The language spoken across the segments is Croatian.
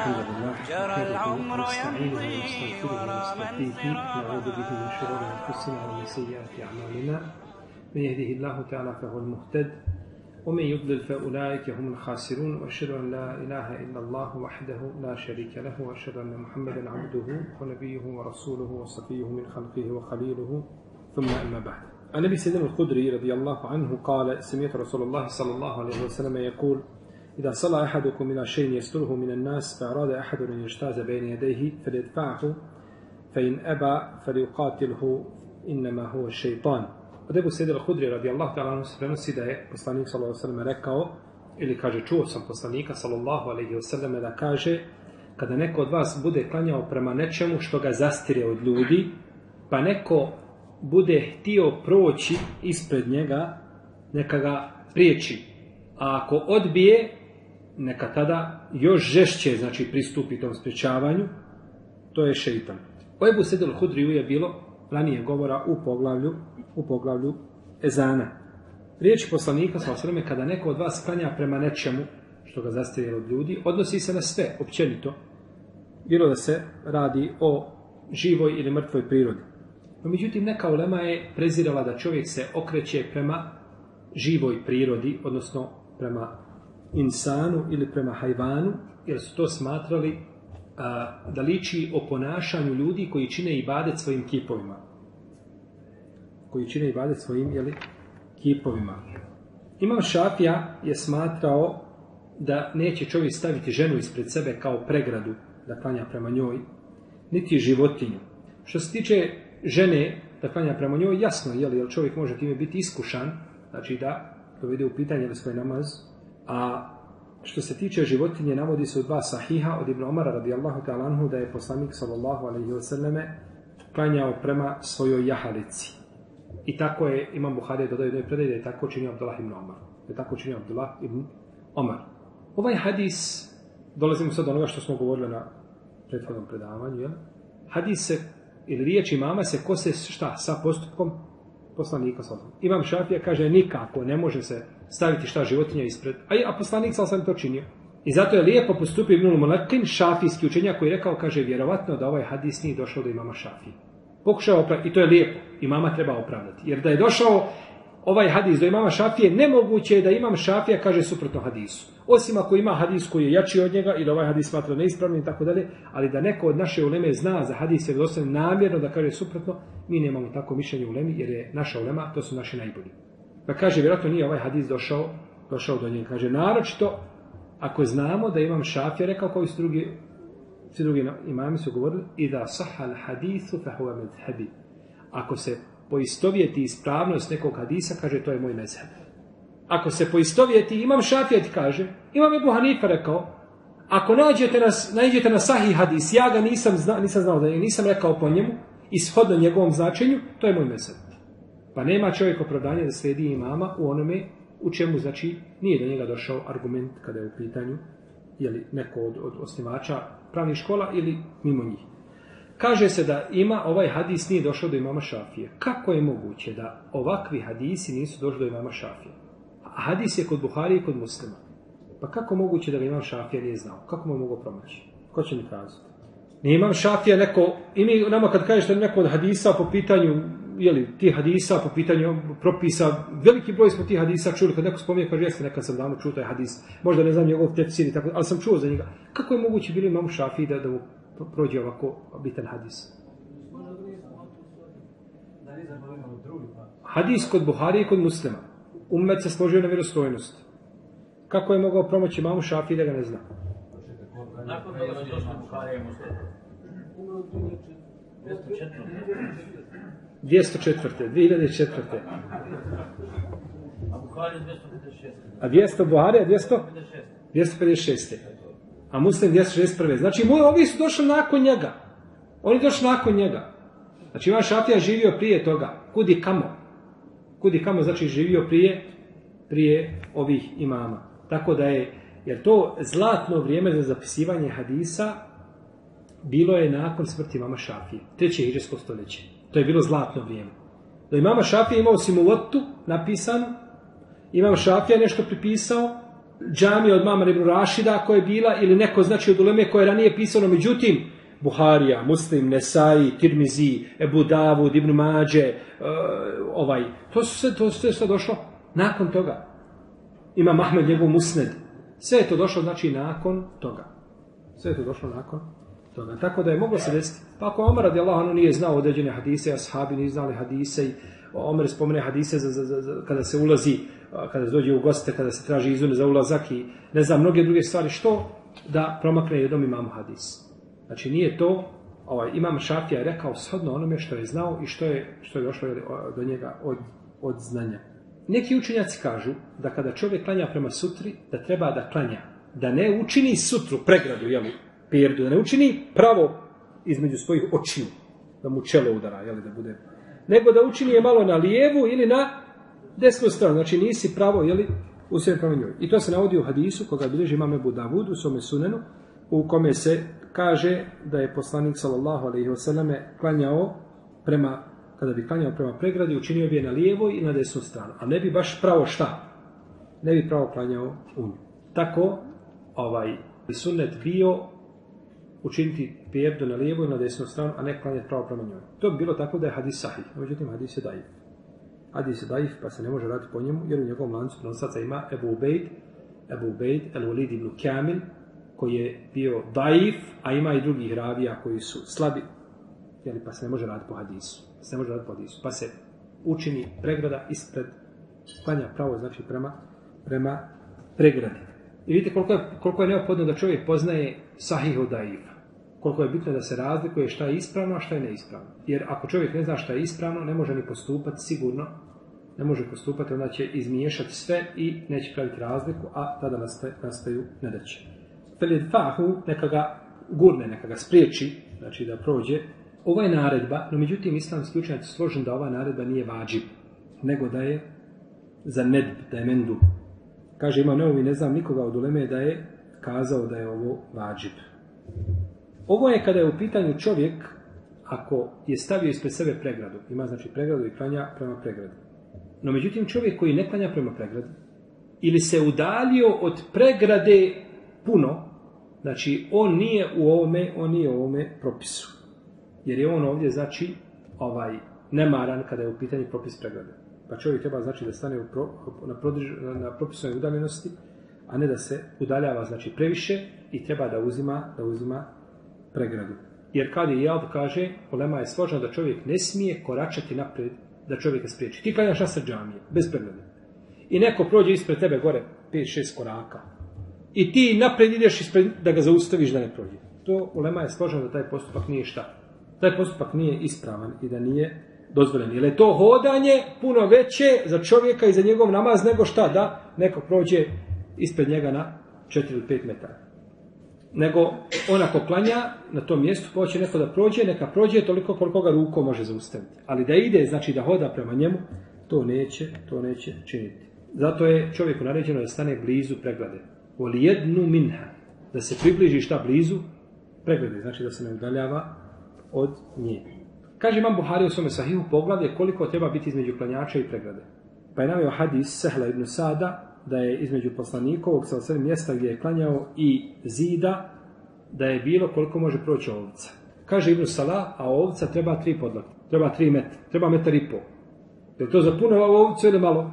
الحمد لله جرى العمر يمضي ورا من نعوذ به من شرور أنفسنا ومن سيئات أعمالنا. من يهده الله تعالى فهو المهتد ومن يضلل فأولئك هم الخاسرون وأشهد أن لا إله إلا الله وحده لا شريك له وأشهد أن محمدا عبده ونبيه ورسوله وصفيه من خلقه وخليله. ثم أما بعد. عن أبي سيدنا الخدري رضي الله عنه قال سمعت رسول الله صلى الله عليه وسلم يقول إذا صلى أحدكم إلى شيء يستره من الناس فأراد أحد أن يجتاز بين يديه فليدفعه فإن أبى فليقاتله إنما هو الشيطان Od Ebu Sejda al-Hudri radijallahu ta'ala anhu se prenosi da je poslanik sallallahu alaihi wasallam rekao ili kaže čuo sam poslanika sallallahu alaihi wasallam da kaže kada neko od vas bude klanjao prema nečemu što ga zastire od ljudi pa neko bude htio proći ispred njega neka ga priječi a ako odbije neka tada još žešće znači pristupi tom sprječavanju to je šeitan. O Ebu Sedel Hudriju je bilo ranije govora u poglavlju u poglavlju Ezana. Riječ poslanika sa osreme kada neko od vas klanja prema nečemu što ga zastire od ljudi odnosi se na sve općenito. Bilo da se radi o živoj ili mrtvoj prirodi. No međutim neka ulema je prezirala da čovjek se okreće prema živoj prirodi odnosno prema insanu ili prema hajvanu, jer su to smatrali a, da liči o ponašanju ljudi koji čine i badet svojim kipovima. Koji čine i badet svojim jeli, kipovima. Imam Šafija je smatrao da neće čovjek staviti ženu ispred sebe kao pregradu da klanja prema njoj, niti životinju. Što se tiče žene da klanja prema njoj, jasno je li, čovjek može time biti iskušan, znači da dovede u pitanje da svoj namaz, a što se tiče životinje, navodi se u dva sahiha od Ibn Omara radijallahu ta'ala anhu da je poslanik sallallahu alaihi wa sallame klanjao prema svojoj jahalici. I tako je, imam Buhari dodaju jednoj predaj da je tako činio Abdullah ibn Omar. Da je tako činio Abdullah ibn Omar. Ovaj hadis, dolazimo sad do onoga što smo govorili na prethodnom predavanju, jel? Hadis se, ili riječ imama se kose šta, sa postupkom poslanika sallallahu Imam Šafija kaže nikako, ne može se staviti šta životinja ispred. A, a poslanik sam sam to činio. I zato je lijepo postupio Ibnul Molekin, šafijski učenjak koji je rekao, kaže, vjerovatno da ovaj hadis nije došao do imama Šafije. Pokušao opraviti, i to je lijepo, imama treba opravdati. Jer da je došao ovaj hadis do imama Šafije, nemoguće je da imam Šafija kaže suprotno hadisu. Osim ako ima hadis koji je jači od njega ili ovaj hadis smatra neispravnim i tako dalje, ali da neko od naše uleme zna za hadis jer dosta namjerno da kaže suprotno, mi nemamo tako mišljenje u ulemi jer je naša ulema, to su naši najbolji. Pa kaže, vjerojatno nije ovaj hadis došao, došao do njega. Kaže, naročito, ako znamo da imam šafija, rekao kao i svi drugi, svi drugi imami su govorili, i da sahal hadisu fahuva medhebi. Ako se poistovjeti ispravnost nekog hadisa, kaže, to je moj mezheb. Ako se poistovjeti, imam šafija ti kaže, imam Ebu Hanifa rekao, ako nađete na, nađete na sahih hadis, ja ga nisam, zna, nisam znao da je, nisam rekao po njemu, ishodno njegovom značenju, to je moj mezheb. Pa nema čovjek opravdanja da sledi imama u onome u čemu, znači, nije do njega došao argument kada je u pitanju ili neko od, od osnivača pravnih škola ili mimo njih. Kaže se da ima ovaj hadis nije došao do imama Šafije. Kako je moguće da ovakvi hadisi nisu došli do imama Šafije? A hadis je kod Buhari i kod muslima. Pa kako moguće da ga imam Šafija nije znao? Kako mu je mogao promaći? Ko će mi kazati? Nije imam Šafija neko, i mi nama kad kažete neko od hadisa po pitanju jeli, ti hadisa po pitanju propisa, veliki broj smo ti hadisa čuli, kad neko spominje, kaže, jeste nekad sam davno čuo taj hadis, možda ne znam njegov tefsir i tako, ali sam čuo za njega. Kako je moguće bili imam šafi da, da mu prođe ovako bitan hadis? Hadis kod Buhari i kod muslima. Umet se složio na vjerostojnost. Kako je mogao promoći mamu šafi da ga ne zna? Nakon toga su došli Buhari i muslima. 204. 2004. A Buhari 256. A 200 Buhari, a 200? 256. A Muslim 261. Znači, moji ovi su došli nakon njega. Oni došli nakon njega. Znači, Ivan Šafija živio prije toga. Kudi kamo? Kudi kamo znači živio prije prije ovih imama. Tako da je, jer to zlatno vrijeme za zapisivanje hadisa bilo je nakon smrti mama Šafije. Treće hiđarsko stoljeće. To je bilo zlatno vrijeme. Da imama Šafija imao simulotu napisanu, imam Šafija nešto pripisao džamija od Mamar ibn Rašida koja je bila, ili neko znači od uleme koje je ranije pisano, međutim, Buharija, Muslim, Nesai, Tirmizi, Ebu Davud, Ibn Mađe, e, ovaj, to su sve, to sve, došlo nakon toga. Ima Mahmed njegov Musned. Sve je to došlo, znači, nakon toga. Sve je to došlo nakon toga. Tako da je moglo se desiti. Pa ako Omar radi Allah, nije znao određene hadise, a sahabi nije znali hadise i Omer spomene hadise za, za, za, za, kada se ulazi, kada se dođe u goste, kada se traži izune za ulazak i ne znam, mnoge druge stvari, što da promakne jednom imamo hadis. Znači nije to, ovaj, imam Šafija je rekao shodno onome što je znao i što je, što je došlo do njega od, od znanja. Neki učenjaci kažu da kada čovjek klanja prema sutri, da treba da klanja, da ne učini sutru, pregradu, jel, perdu, da ne učini pravo između svojih očiju, da mu čelo udara, jel, da bude, nego da učini je malo na lijevu ili na desnu stranu, znači nisi pravo, jel, usred prema njoj. I to se navodi u hadisu koga bilježi imam Ebu Davud u svome sunenu, u kome se kaže da je poslanik sallallahu alejhi ve selleme klanjao prema kada bi klanjao prema pregradi učinio bi je na lijevoj i na desnu stranu. A ne bi baš pravo šta? Ne bi pravo klanjao u nju. Tako ovaj sunnet bio učiniti perdu na lijevoj i na desnu stranu a ne klanjati pravo prema njoj to bi bilo tako da je hadis sahih međutim hadis je daif hadis je daif pa se ne može raditi po njemu jer u njegovom lancu prenosaca ima Ebu Ubejd Ebu Ubejd El Walid ibn Kamil koji je bio daif, a ima i drugih ravija koji su slabi, jeli, pa se ne može raditi po hadisu. Pa se ne može raditi po hadisu. Pa se učini pregrada ispred klanja pravo, znači prema, prema pregradi. I vidite koliko je, koliko je neophodno da čovjek poznaje sahih od daifa. Koliko je bitno da se razlikuje šta je ispravno, a šta je neispravno. Jer ako čovjek ne zna šta je ispravno, ne može ni postupati sigurno, ne može postupati, onda će izmiješati sve i neće praviti razliku, a tada nastaju nedaće felidfahu, neka ga gurne, neka ga spriječi, znači da prođe. Ova je naredba, no međutim islamski učenjaci složen da ova naredba nije vađib, nego da je za nedb, da je mendu. Kaže, ima neovi, ne znam nikoga od uleme da je kazao da je ovo vađib. Ovo je kada je u pitanju čovjek, ako je stavio ispred sebe pregradu, ima znači pregradu i klanja prema pregradi. No međutim, čovjek koji ne klanja prema pregradi, ili se udalio od pregrade puno, Znači, on nije u ovome, on nije u ovome propisu. Jer je on ovdje, znači, ovaj, nemaran kada je u pitanju propis pregrade. Pa čovjek treba, znači, da stane u pro, na, prodrž, na propisnoj udaljenosti, a ne da se udaljava, znači, previše i treba da uzima, da uzima pregradu. Jer kad je Jalb kaže, Olema je složeno da čovjek ne smije koračati napred da čovjeka spriječi. Ti klanjaš nasred džamije, bez pregrade. I neko prođe ispred tebe gore 5-6 koraka, i ti napred ideš ispred, da ga zaustaviš da ne prođe. To ulema je složeno da taj postupak nije šta. Taj postupak nije ispravan i da nije dozvoljen. Jer je to hodanje puno veće za čovjeka i za njegov namaz nego šta da neko prođe ispred njega na 4 ili 5 metara. Nego onako klanja na tom mjestu, poće neko da prođe, neka prođe toliko koliko ga ruko može zaustaviti. Ali da ide, znači da hoda prema njemu, to neće, to neće činiti. Zato je čovjeku naređeno da stane blizu preglade voli jednu minha, da se približi šta blizu, preglede, znači da se ne udaljava od nje. Kaže imam Buhari u svome sahihu poglavlje koliko treba biti između klanjača i preglede. Pa je navio hadis Sehla ibn Sada, da je između poslanikovog sa osrednjeg mjesta gdje je klanjao i zida, da je bilo koliko može proći ovca. Kaže Ibn Sala, a ovca treba tri podlaka, treba tri metra, treba metar i pol. Je to za puno ovcu ili malo?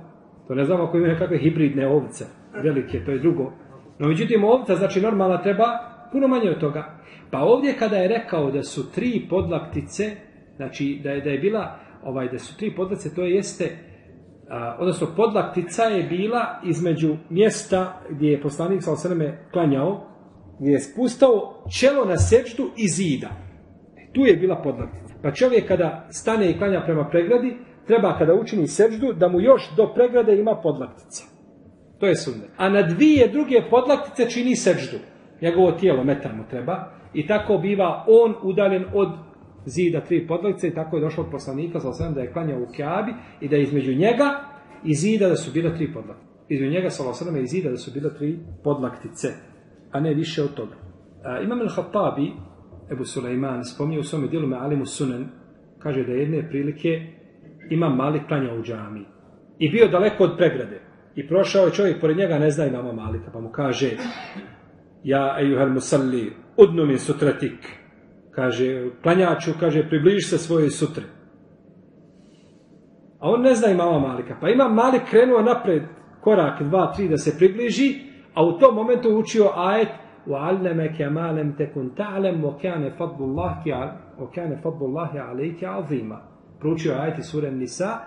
To ne znamo ako ima nekakve hibridne ovce, velike, to je drugo. No, međutim, ovca, znači normalna treba puno manje od toga. Pa ovdje kada je rekao da su tri podlaktice, znači da je, da je bila, ovaj, da su tri podlaktice, to jeste, a, odnosno podlaktica je bila između mjesta gdje je poslanik sa osreme klanjao, gdje je spustao čelo na sečtu i zida. E, tu je bila podlaktica. Pa čovjek kada stane i klanja prema pregradi, treba kada učini seždu da mu još do pregrade ima podlaktica. To je sunnet. A na dvije druge podlaktice čini seždu. Njegovo tijelo metar mu treba. I tako biva on udaljen od zida tri podlaktice i tako je došlo od poslanika sa osvijem da je klanjao u Kjabi i da je između njega i zida da su bile tri podlaktice. Između njega sa osvijem i zida da su bile tri podlaktice. A ne više od toga. A, imam el-Hattabi, Ebu Suleiman, spomnio u svome dijelu me Alimu Sunan, kaže da jedne prilike ima mali klanjao u džami. I bio daleko od pregrade. I prošao je čovjek pored njega, ne zna imama Malika, pa mu kaže Ja, ejuhel musalli, udnu min sutratik Kaže, klanjaču, kaže, približi se svojoj sutri. A on ne zna imama Malika. Pa ima Malik krenuo napred korak, dva, tri da se približi, a u tom momentu učio ajet وَعَلَّمَكَ مَا لَمْ تَكُنْ تَعْلَمْ وَكَانَ فَضْلُ اللَّهِ وَكَانَ فَضْلُ اللَّهِ عَلَيْكَ عَظِيمًا Proučio ajet iz sure Nisa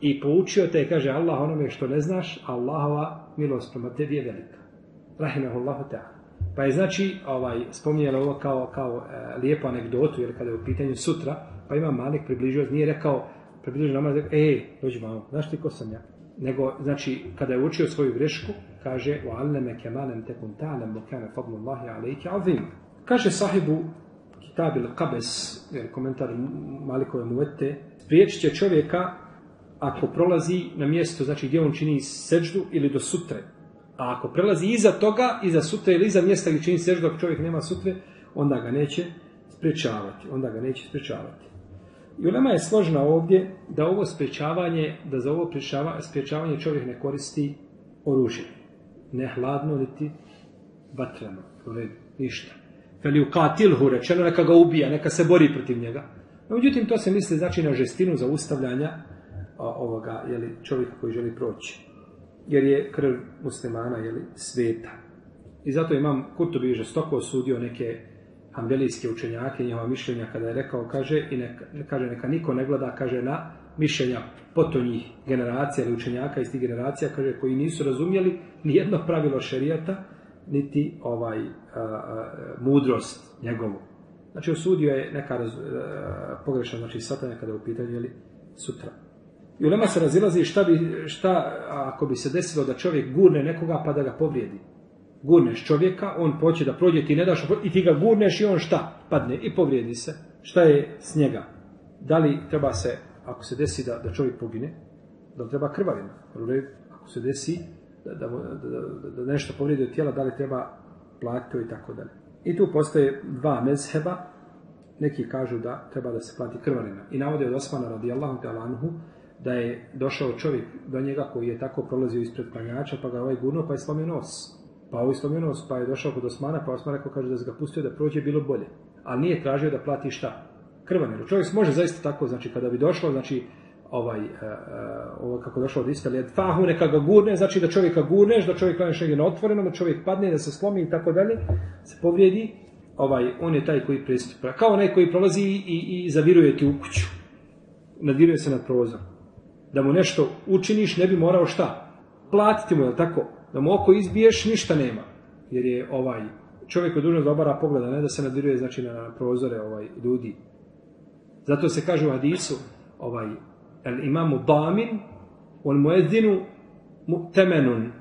i poučio te, kaže Allah onome što ne znaš, a Allahova milost prema tebi je velika. Rahimahullahu ta'ala. Pa je znači, ovaj, spominjala ovo kao, kao e, lijepu anegdotu, jer kada je u pitanju sutra, pa ima Malik približio, nije rekao, približio namaz, rekao, e, dođi malo, znaš ti ko sam ja? Nego, znači, kada je učio svoju grešku, kaže, u alleme kemalem tekun ta'lem, fadlu Allahi alejke azim. Kaže sahibu Kitab il Qabes, jer komentar Malikove muvete, spriječit će čovjeka ako prolazi na mjesto, znači gdje on čini seđdu ili do sutre. A ako prelazi iza toga, iza sutre ili iza mjesta gdje čini seđdu, ako čovjek nema sutre, onda ga neće spriječavati. Onda ga neće spriječavati. I ulema je složna ovdje da ovo sprečavanje, da za ovo sprečavanje čovjek ne koristi oružje. Ne hladno, niti vatreno. Ništa. Feli ukatilhu, rečeno, neka ga ubija, neka se bori protiv njega. No, međutim, to se misli znači na žestinu zaustavljanja ovoga, jeli, čovjeka koji želi proći. Jer je krv muslimana, jeli, sveta. I zato imam Kurtobi žestoko osudio neke ambelijske učenjake, njihova mišljenja kada je rekao, kaže, i neka, kaže, neka niko ne gleda, kaže, na mišljenja potonjih generacija ili učenjaka iz tih generacija, kaže, koji nisu razumjeli ni jedno pravilo šerijata, niti ovaj a, a, mudrost njegovu. Znači, osudio je neka pogrešna, znači, satanja kada je u pitanju, jeli, sutra. I u se razilazi šta, bi, šta ako bi se desilo da čovjek gurne nekoga pa da ga povrijedi gurneš čovjeka, on poće da prođe, ti ne daš, i ti ga gurneš i on šta? Padne i povrijedi se. Šta je s njega? Da li treba se, ako se desi da, da čovjek pogine, da li treba krvavina? Ako se desi da, da, da, da nešto povrijedi od tijela, da li treba platiti i tako dalje. I tu postoje dva mezheba, neki kažu da treba da se plati krvarina. I navode od Osmana radijallahu ta'ala anhu, da je došao čovjek do njega koji je tako prolazio ispred klanjača, pa ga ovaj gurnuo, pa je slomio nos. Pa ovaj slomio nos, pa je došao kod Osmana, pa Osman rekao, kaže da se ga pustio da prođe, bilo bolje. Ali nije tražio da plati šta? Krvaninu. Čovjek može zaista tako, znači kada bi došlo, znači ovaj, ovo kako došlo od Istalije, fahu neka ga gurne, znači da čovjeka gurneš, da čovjek klaneš negdje na otvorenom, da čovjek padne, da se slomi i tako dalje, se povrijedi, ovaj, on je taj koji pristupa. Kao onaj koji prolazi i, i, i zaviruje ti u kuću. Nadiruje se nad prozor. Da mu nešto učiniš, ne bi morao šta? Platiti mu, je tako? Da mu oko izbiješ, ništa nema. Jer je ovaj čovjek je dužan da obara pogleda, ne da se nadiruje znači, na prozore ovaj, ljudi. Zato se kaže u hadisu, ovaj, el imamu damin, on mu edinu temenun.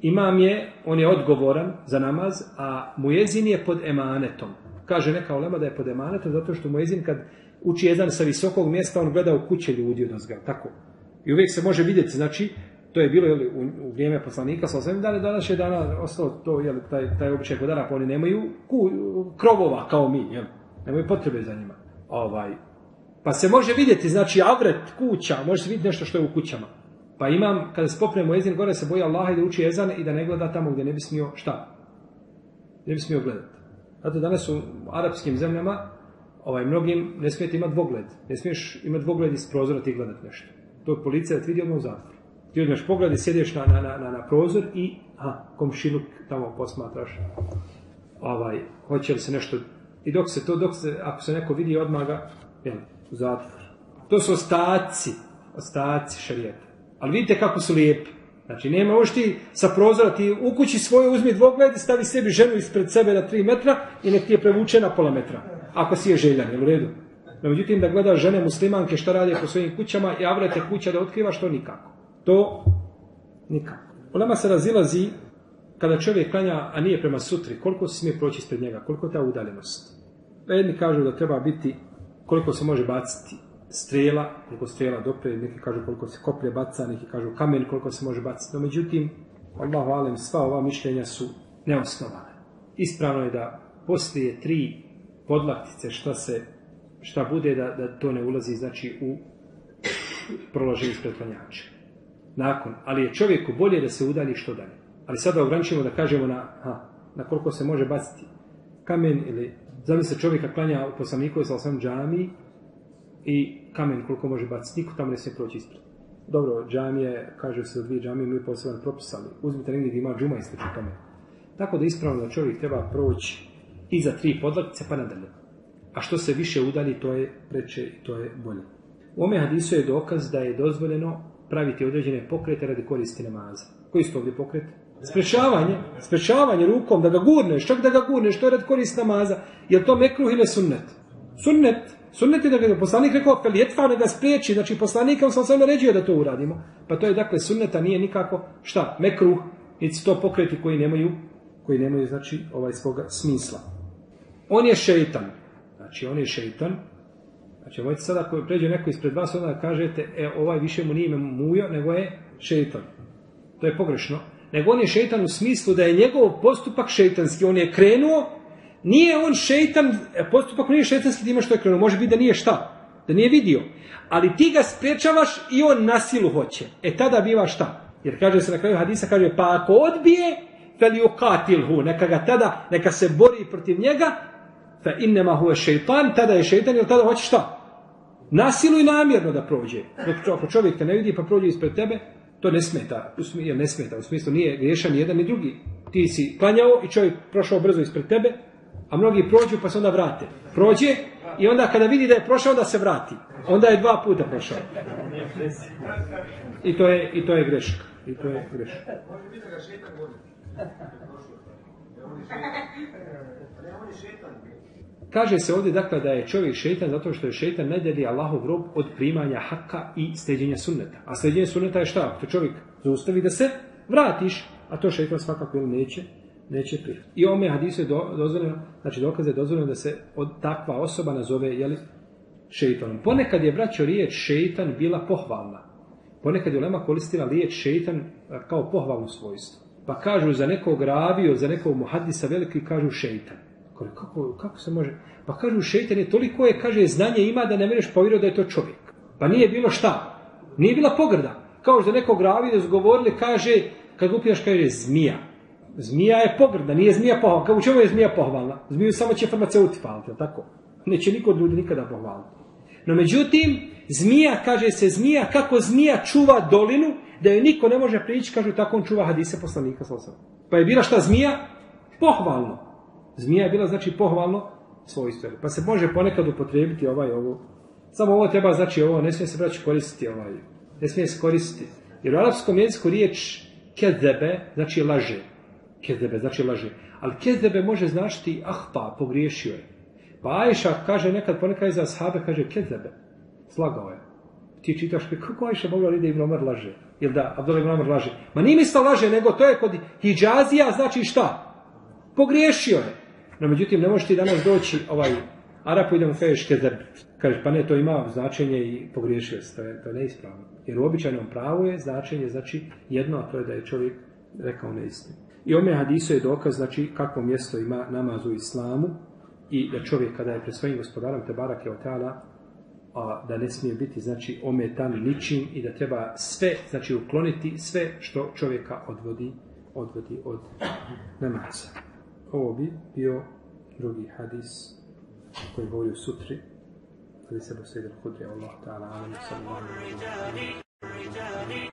Imam je, on je odgovoran za namaz, a mujezin je pod emanetom. Kaže neka ulema da je pod emanetom, zato što mujezin kad uči jedan sa visokog mjesta, on gleda u kuće ljudi od ozga, tako. I uvijek se može vidjeti, znači, to je bilo jeli, u, u vrijeme poslanika, sa osvijem dana, danas je dana ostalo to, jeli, taj, taj običaj kod dana, pa oni nemaju ku, krovova kao mi, jeli, nemaju potrebe za njima. Ovaj. Pa se može vidjeti, znači, avret kuća, može se vidjeti nešto što je u kućama. Pa imam, kada se popnemo ezin, gore se boji Allaha i da uči ezan i da ne gleda tamo gdje ne bi smio, šta? Ne bi smio gledati. Zato danas u arapskim zemljama, ovaj, mnogim ne smijete imati dvogled. Ne smiješ imati dvogled iz prozora ti gledati nešto. To je policija da ti vidi odmah u zatvor. Ti uzmeš pogled i sjediš na, na, na, na prozor i a, komšinuk tamo posmatraš. Ovaj, hoće li se nešto... I dok se to, dok se, ako se neko vidi odmah ga, jel, u zatvor. To su ostaci, ostaci šarijeta. Ali vidite kako su lijepi. Znači, nema možeš ti sa prozora, ti u kući svoje uzmi dvogled i stavi sebi ženu ispred sebe na tri metra i nek ti je prevuče na pola metra. Ako si je željan, je u redu? No, međutim, da gledaš žene muslimanke šta radi po svojim kućama i avrete kuća da otkrivaš, to nikako. To nikako. Ulema se razilazi kada čovjek klanja, a nije prema sutri, koliko se smije proći ispred njega, koliko je ta udaljenost. Jedni kažu da treba biti koliko se može baciti strela, koliko strela dopre, neki kažu koliko se koplje baca, neki kažu kamen, koliko se može baciti. No, međutim, Allah valem, sva ova mišljenja su neosnovane. Ispravno je da poslije tri podlaktice šta se šta bude da, da to ne ulazi znači u proloženje ispred klanjača. nakon. Ali je čovjeku bolje da se udalji što dalje. Ali sada ograničimo da kažemo na, ha, na koliko se može baciti kamen ili zamisli se čovjeka klanja u poslaniku sa osam džami i kamen koliko može baciti. Niko tamo ne smije proći ispred. Dobro, džamije, kaže se dvije džamije, mi poseban propisali. Uzmite negdje gdje ima džuma i tome. Tako da ispravno čovjek treba proći iza tri podlaktice pa nadalje. A što se više udalji, to je preče i to je bolje. U ome hadisu je dokaz da je dozvoljeno praviti određene pokrete radi koristi namaza. Koji su ovdje pokret? Sprečavanje, sprečavanje rukom, da ga gurneš, čak da ga gurneš, to je radi koristi namaza. Je to mekruh ili sunnet? Sunnet. Sunnet je da ga poslanik rekao, fel jetfa ga spriječi, znači poslanik sam sam naređio da to uradimo. Pa to je dakle sunneta, nije nikako, šta, mekruh, niti to pokreti koji nemaju, koji nemaju, znači, ovaj svoga smisla. On je šeitan. Znači, on je šeitan. Znači, mojte sada ako pređe neko ispred vas, onda kažete, e, ovaj više mu nije mujo, nego je šeitan. To je pogrešno. Nego on je šeitan u smislu da je njegov postupak šeitanski. On je krenuo, nije on šeitan, e, postupak nije šeitanski ima što je krenuo. Može biti da nije šta? Da nije vidio. Ali ti ga sprečavaš i on na silu hoće. E tada biva šta? Jer kaže se na kraju hadisa, kaže, pa ako odbije, neka ga tada, neka se bori protiv njega, fa innema huve šeitan, tada je šeitan, jer tada hoće šta? Nasilu i namjerno da prođe. Dok ako čovjek te ne vidi pa prođe ispred tebe, to ne smeta, jer ne smeta, u smislu nije griješan ni jedan ni drugi. Ti si klanjao i čovjek prošao brzo ispred tebe, a mnogi prođu pa se onda vrate. Prođe i onda kada vidi da je prošao, da se vrati. Onda je dva puta prošao. I to je, i to je greška. I to je greška. Kaže se ovdje dakle da je čovjek šeitan zato što je šeitan ne deli Allahov rob od primanja haka i sljeđenja sunneta. A sljeđenje sunneta je šta? To čovjek zaustavi da se vratiš, a to šeitan svakako neće, neće prihvatiti. I ome hadisu je do, dozvoljeno, znači dokaz je dozvoljeno da se od takva osoba nazove jeli, šeitanom. Ponekad je braćo riječ šeitan bila pohvalna. Ponekad je Lema koristila riječ šeitan kao pohvalno svojstvo. Pa kažu za nekog ravio, za nekog muhadisa veliki, kažu šeitan. Kako, kako se može? Pa kažu šeitan je toliko je, kaže, znanje ima da ne mereš povjerovati da je to čovjek. Pa nije bilo šta? Nije bila pogrda. Kao što nekog ravio da su govorili, kaže, kad upijaš, kaže, zmija. Zmija je pogrda, nije zmija pohvalna. Kao u čemu je zmija pohvalna? Zmiju samo će farmaceuti paliti, tako? Neće niko od ljudi nikada pohvaliti. No međutim, zmija, kaže se zmija, kako zmija čuva dolinu, da joj niko ne može prići, kažu tako on čuva hadise poslanika Pa je bila šta zmija? Pohvalno. Zmija je bila znači pohvalno svojstvo. Pa se može ponekad upotrijebiti ovaj ovo. Samo ovo treba znači ovo, ne smije se braći koristiti ovaj. Ne smije se koristiti. Jer u arapskom jeziku riječ kezebe znači laže. Kezebe znači laže. Ali kezebe može značiti ahpa, pogriješio je. Pa Ajša kaže nekad ponekad za ashabe kaže kezebe. Slagao je. Ti čitaš kako Ajša mogla li da Ibn Omar laže? Ili da Abdullah Ibn Omar laže? Ma nije misla laže, nego to je kod Hidžazija, znači šta? Pogriješio je. No međutim, ne možeš ti danas doći ovaj Arapu i da kažeš kezeb. Kaže, pa ne, to ima značenje i pogriješio se. To je, to je neispravno. Jer u običajnom pravu je značenje, znači jedno, a to je da je čovjek rekao neistinu. I ome hadiso je dokaz, znači, kakvo mjesto ima namaz u islamu i da čovjek kada je pred svojim gospodarom te barake otala, a da ne smije biti znači ometan ničim i da treba sve znači ukloniti sve što čovjeka odvodi odvodi od namaza. Ovo bi bio drugi hadis koji govori u sutri. Ali se bo sejde kudri Allah ta'ala alam sallallahu alaihi wa sallam